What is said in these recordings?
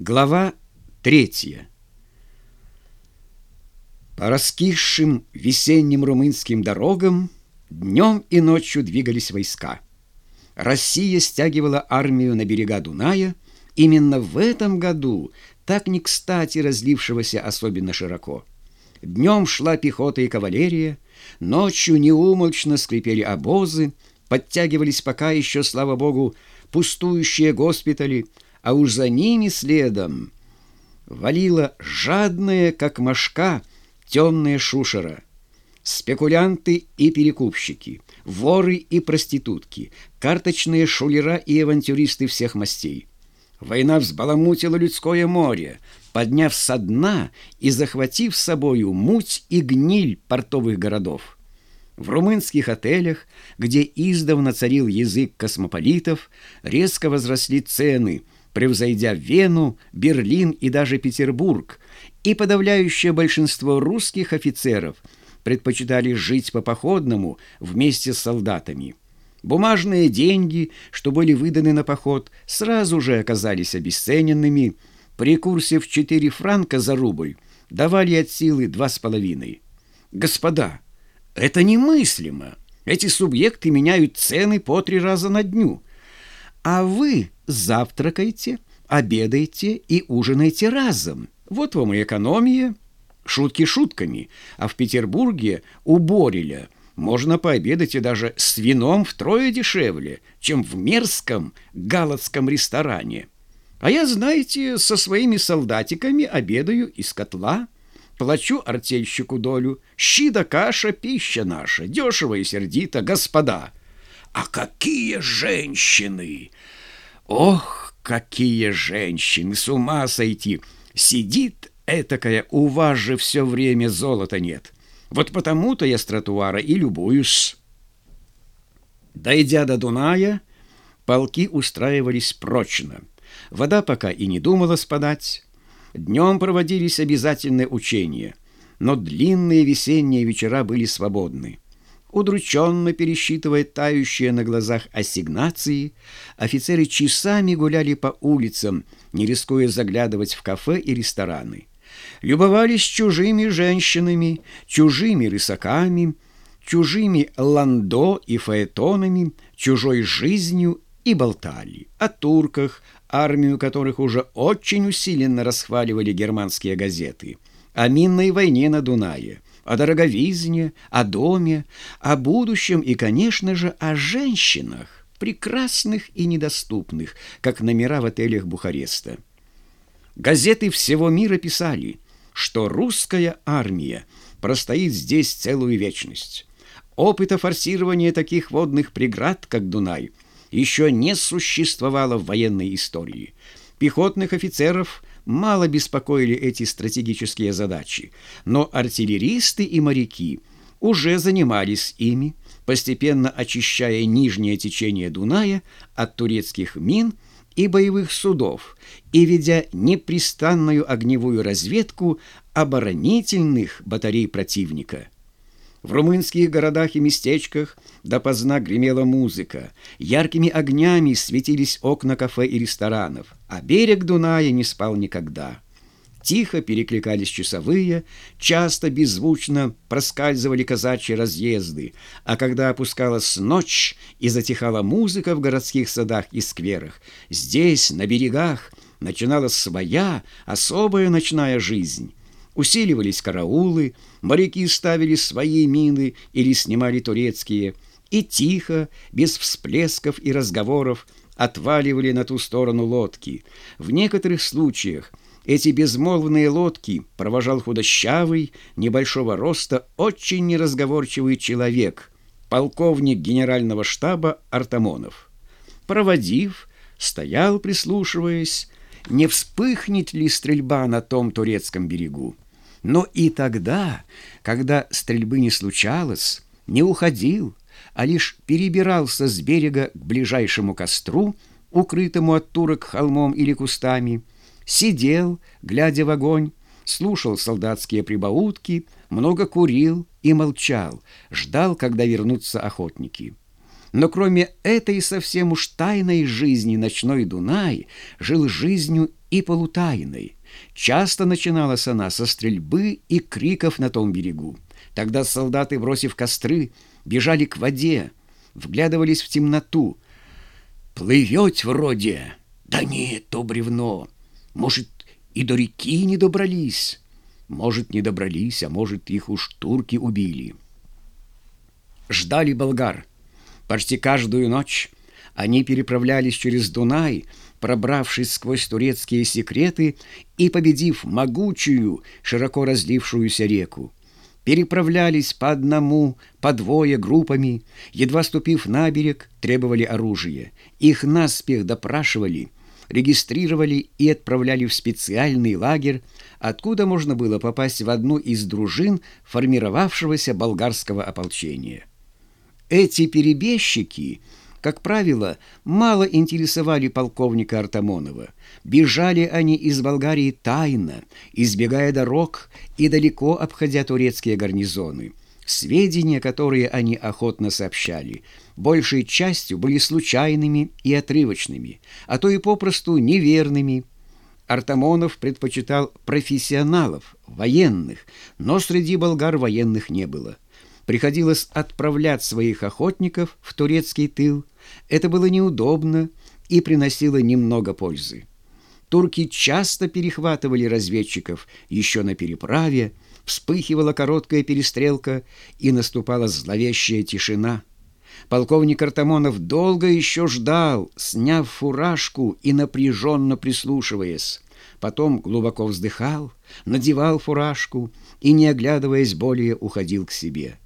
Глава третья. По раскисшим весенним румынским дорогам днем и ночью двигались войска. Россия стягивала армию на берега Дуная именно в этом году, так не кстати разлившегося особенно широко. Днем шла пехота и кавалерия, ночью неумолчно скрипели обозы, подтягивались пока еще, слава богу, пустующие госпитали – а уж за ними следом валила жадная, как мошка, темная шушера. Спекулянты и перекупщики, воры и проститутки, карточные шулера и авантюристы всех мастей. Война взбаламутила людское море, подняв со дна и захватив с собою муть и гниль портовых городов. В румынских отелях, где издавна царил язык космополитов, резко возросли цены – превзойдя Вену, Берлин и даже Петербург, и подавляющее большинство русских офицеров предпочитали жить по-походному вместе с солдатами. Бумажные деньги, что были выданы на поход, сразу же оказались обесцененными. При курсе в 4 франка за рубль давали от силы два с половиной. Господа, это немыслимо. Эти субъекты меняют цены по три раза на дню. А вы завтракайте, обедайте и ужинайте разом. Вот вам и экономия. Шутки шутками, а в Петербурге у Бориля можно пообедать и даже с вином втрое дешевле, чем в мерзком галатском ресторане. А я, знаете, со своими солдатиками обедаю из котла, плачу артельщику долю, щи да каша, пища наша, дешево и сердито, господа. А какие женщины! Ох, какие женщины, с ума сойти! Сидит этакая, у вас же все время золота нет. Вот потому-то я с тротуара и любуюсь. Дойдя до Дуная, полки устраивались прочно. Вода пока и не думала спадать. Днем проводились обязательные учения, но длинные весенние вечера были свободны. Удрученно пересчитывая тающие на глазах ассигнации, офицеры часами гуляли по улицам, не рискуя заглядывать в кафе и рестораны. Любовались чужими женщинами, чужими рысаками, чужими ландо и фаэтонами, чужой жизнью и болтали о турках, армию которых уже очень усиленно расхваливали германские газеты, о минной войне на Дунае, о дороговизне, о доме, о будущем и, конечно же, о женщинах, прекрасных и недоступных, как номера в отелях Бухареста. Газеты всего мира писали, что русская армия простоит здесь целую вечность. Опыта форсирования таких водных преград, как Дунай, еще не существовало в военной истории. Пехотных офицеров – мало беспокоили эти стратегические задачи, но артиллеристы и моряки уже занимались ими, постепенно очищая нижнее течение Дуная от турецких мин и боевых судов и ведя непрестанную огневую разведку оборонительных батарей противника – в румынских городах и местечках допоздна гремела музыка, яркими огнями светились окна кафе и ресторанов, а берег Дуная не спал никогда. Тихо перекликались часовые, часто беззвучно проскальзывали казачьи разъезды, а когда опускалась ночь и затихала музыка в городских садах и скверах, здесь, на берегах, начиналась своя особая ночная жизнь. Усиливались караулы, моряки ставили свои мины или снимали турецкие, и тихо, без всплесков и разговоров, отваливали на ту сторону лодки. В некоторых случаях эти безмолвные лодки провожал худощавый, небольшого роста, очень неразговорчивый человек, полковник генерального штаба Артамонов. Проводив, стоял, прислушиваясь, не вспыхнет ли стрельба на том турецком берегу. Но и тогда, когда стрельбы не случалось, не уходил, а лишь перебирался с берега к ближайшему костру, укрытому от турок холмом или кустами, сидел, глядя в огонь, слушал солдатские прибаутки, много курил и молчал, ждал, когда вернутся охотники. Но кроме этой совсем уж тайной жизни ночной Дунай жил жизнью и полутайной. Часто начиналась она со стрельбы и криков на том берегу. Тогда солдаты, бросив костры, бежали к воде, вглядывались в темноту. «Плывете вроде?» «Да нет, то бревно. Может, и до реки не добрались?» «Может, не добрались, а может, их уж турки убили». Ждали болгар. Почти каждую ночь они переправлялись через Дунай, пробравшись сквозь турецкие секреты и победив могучую, широко разлившуюся реку. Переправлялись по одному, по двое группами, едва ступив на берег, требовали оружия. Их наспех допрашивали, регистрировали и отправляли в специальный лагерь, откуда можно было попасть в одну из дружин формировавшегося болгарского ополчения. Эти перебежчики, как правило, мало интересовали полковника Артамонова. Бежали они из Болгарии тайно, избегая дорог и далеко обходя турецкие гарнизоны. Сведения, которые они охотно сообщали, большей частью были случайными и отрывочными, а то и попросту неверными. Артамонов предпочитал профессионалов, военных, но среди болгар военных не было приходилось отправлять своих охотников в турецкий тыл. Это было неудобно и приносило немного пользы. Турки часто перехватывали разведчиков еще на переправе, вспыхивала короткая перестрелка и наступала зловещая тишина. Полковник Артамонов долго еще ждал, сняв фуражку и напряженно прислушиваясь. Потом глубоко вздыхал, надевал фуражку и, не оглядываясь более, уходил к себе.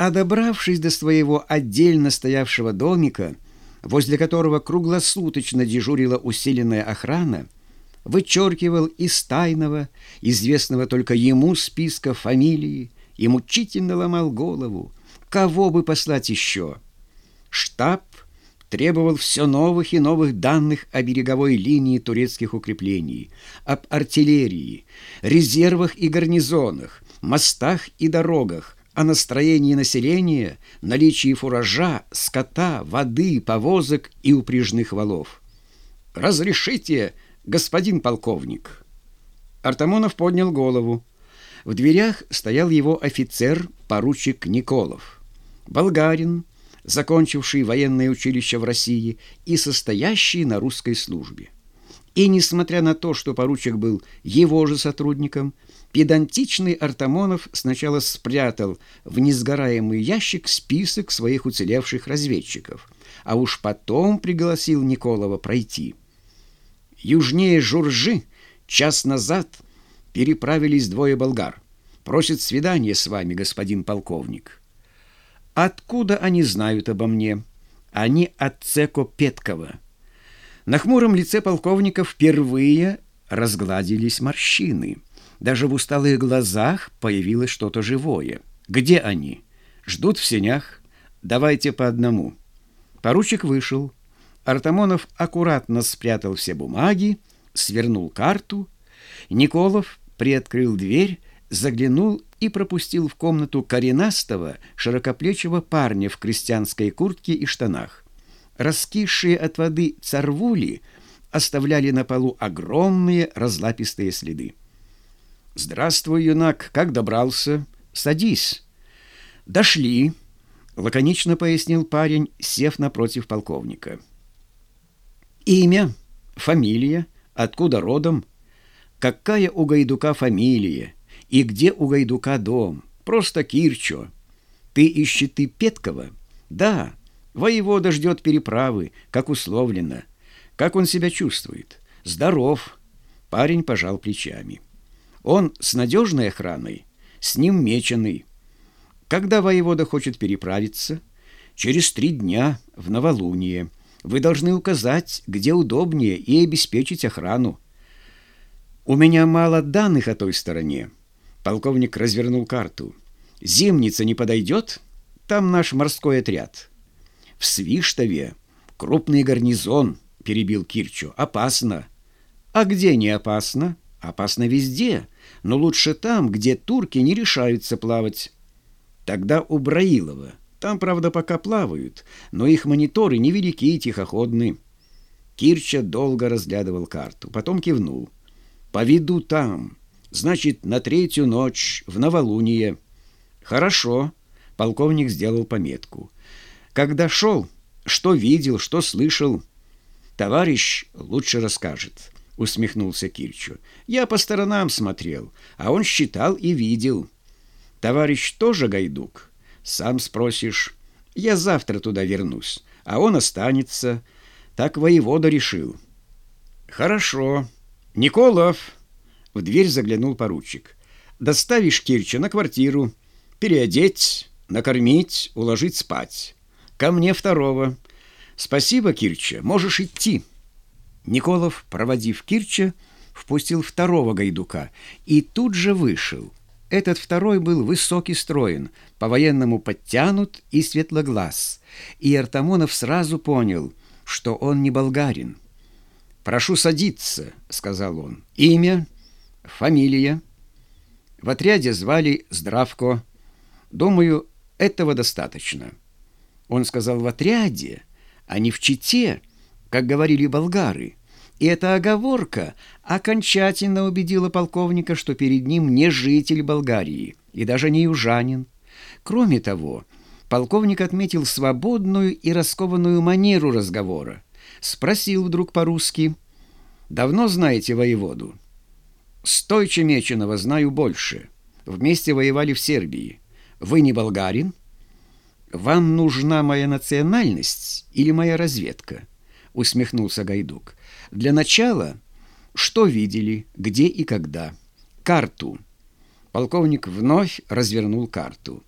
А добравшись до своего отдельно стоявшего домика, возле которого круглосуточно дежурила усиленная охрана, вычеркивал из тайного, известного только ему списка фамилии, и мучительно ломал голову, кого бы послать еще. Штаб требовал все новых и новых данных о береговой линии турецких укреплений, об артиллерии, резервах и гарнизонах, мостах и дорогах, о настроении населения, наличии фуража, скота, воды, повозок и упряжных валов. «Разрешите, господин полковник!» Артамонов поднял голову. В дверях стоял его офицер, поручик Николов. Болгарин, закончивший военное училище в России и состоящий на русской службе. И несмотря на то, что поручик был его же сотрудником, Педантичный Артамонов сначала спрятал в несгораемый ящик список своих уцелевших разведчиков, а уж потом пригласил Николова пройти. Южнее Журжи час назад переправились двое болгар. Просят свидания с вами, господин полковник. Откуда они знают обо мне? Они от Цеко Петкова. На хмуром лице полковника впервые разгладились морщины – даже в усталых глазах появилось что-то живое. Где они? Ждут в сенях. Давайте по одному. Поручик вышел. Артамонов аккуратно спрятал все бумаги, свернул карту. Николов приоткрыл дверь, заглянул и пропустил в комнату коренастого, широкоплечего парня в крестьянской куртке и штанах. Раскисшие от воды царвули оставляли на полу огромные разлапистые следы. «Здравствуй, юнак, как добрался? Садись». «Дошли», — лаконично пояснил парень, сев напротив полковника. «Имя, фамилия, откуда родом? Какая у Гайдука фамилия? И где у Гайдука дом? Просто Кирчо. Ты ищи ты Петкова? Да, воевода ждет переправы, как условлено. Как он себя чувствует? Здоров». Парень пожал плечами. Он с надежной охраной, с ним меченый. Когда воевода хочет переправиться? Через три дня в новолуние. Вы должны указать, где удобнее, и обеспечить охрану. У меня мало данных о той стороне. Полковник развернул карту. Зимница не подойдет? Там наш морской отряд. В Свиштове крупный гарнизон, перебил Кирчу. Опасно. А где не опасно? Опасно везде, но лучше там, где турки не решаются плавать. Тогда у Браилова Там, правда, пока плавают, но их мониторы невелики и тихоходны. Кирча долго разглядывал карту, потом кивнул. «Поведу там. Значит, на третью ночь, в новолуние». «Хорошо», — полковник сделал пометку. «Когда шел, что видел, что слышал?» «Товарищ лучше расскажет», — усмехнулся Кирчу. «Я по сторонам смотрел, а он считал и видел». «Товарищ тоже гайдук?» «Сам спросишь. Я завтра туда вернусь, а он останется». Так воевода решил. «Хорошо. Николов!» В дверь заглянул поручик. «Доставишь Кирча на квартиру. Переодеть, накормить, уложить спать. Ко мне второго. Спасибо, Кирча, можешь идти». Николов, проводив Кирча, впустил второго гайдука и тут же вышел. Этот второй был высокий строен, по-военному подтянут и светлоглаз. И Артамонов сразу понял, что он не болгарин. «Прошу садиться», — сказал он. «Имя, фамилия». В отряде звали Здравко. Думаю, этого достаточно. Он сказал «в отряде», а не в Чите, как говорили болгары. И эта оговорка окончательно убедила полковника, что перед ним не житель Болгарии и даже не южанин. Кроме того, полковник отметил свободную и раскованную манеру разговора. Спросил вдруг по-русски, «Давно знаете воеводу?» «Стойче Меченого знаю больше. Вместе воевали в Сербии. Вы не болгарин?» «Вам нужна моя национальность или моя разведка?» — усмехнулся Гайдук. Для начала, что видели, где и когда. Карту. Полковник вновь развернул карту.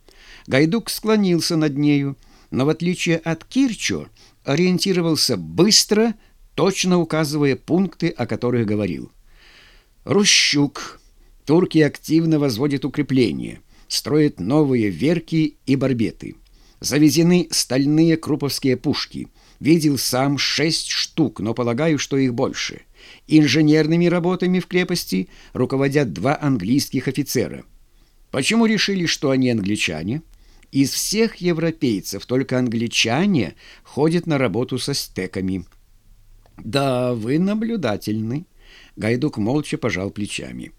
Гайдук склонился над нею, но в отличие от Кирчо ориентировался быстро, точно указывая пункты, о которых говорил. Рущук. Турки активно возводят укрепления, строят новые верки и барбеты. Завезены стальные круповские пушки – Видел сам шесть штук, но полагаю, что их больше. Инженерными работами в крепости руководят два английских офицера. Почему решили, что они англичане? Из всех европейцев только англичане ходят на работу со стеками. Да, вы наблюдательны. Гайдук молча пожал плечами.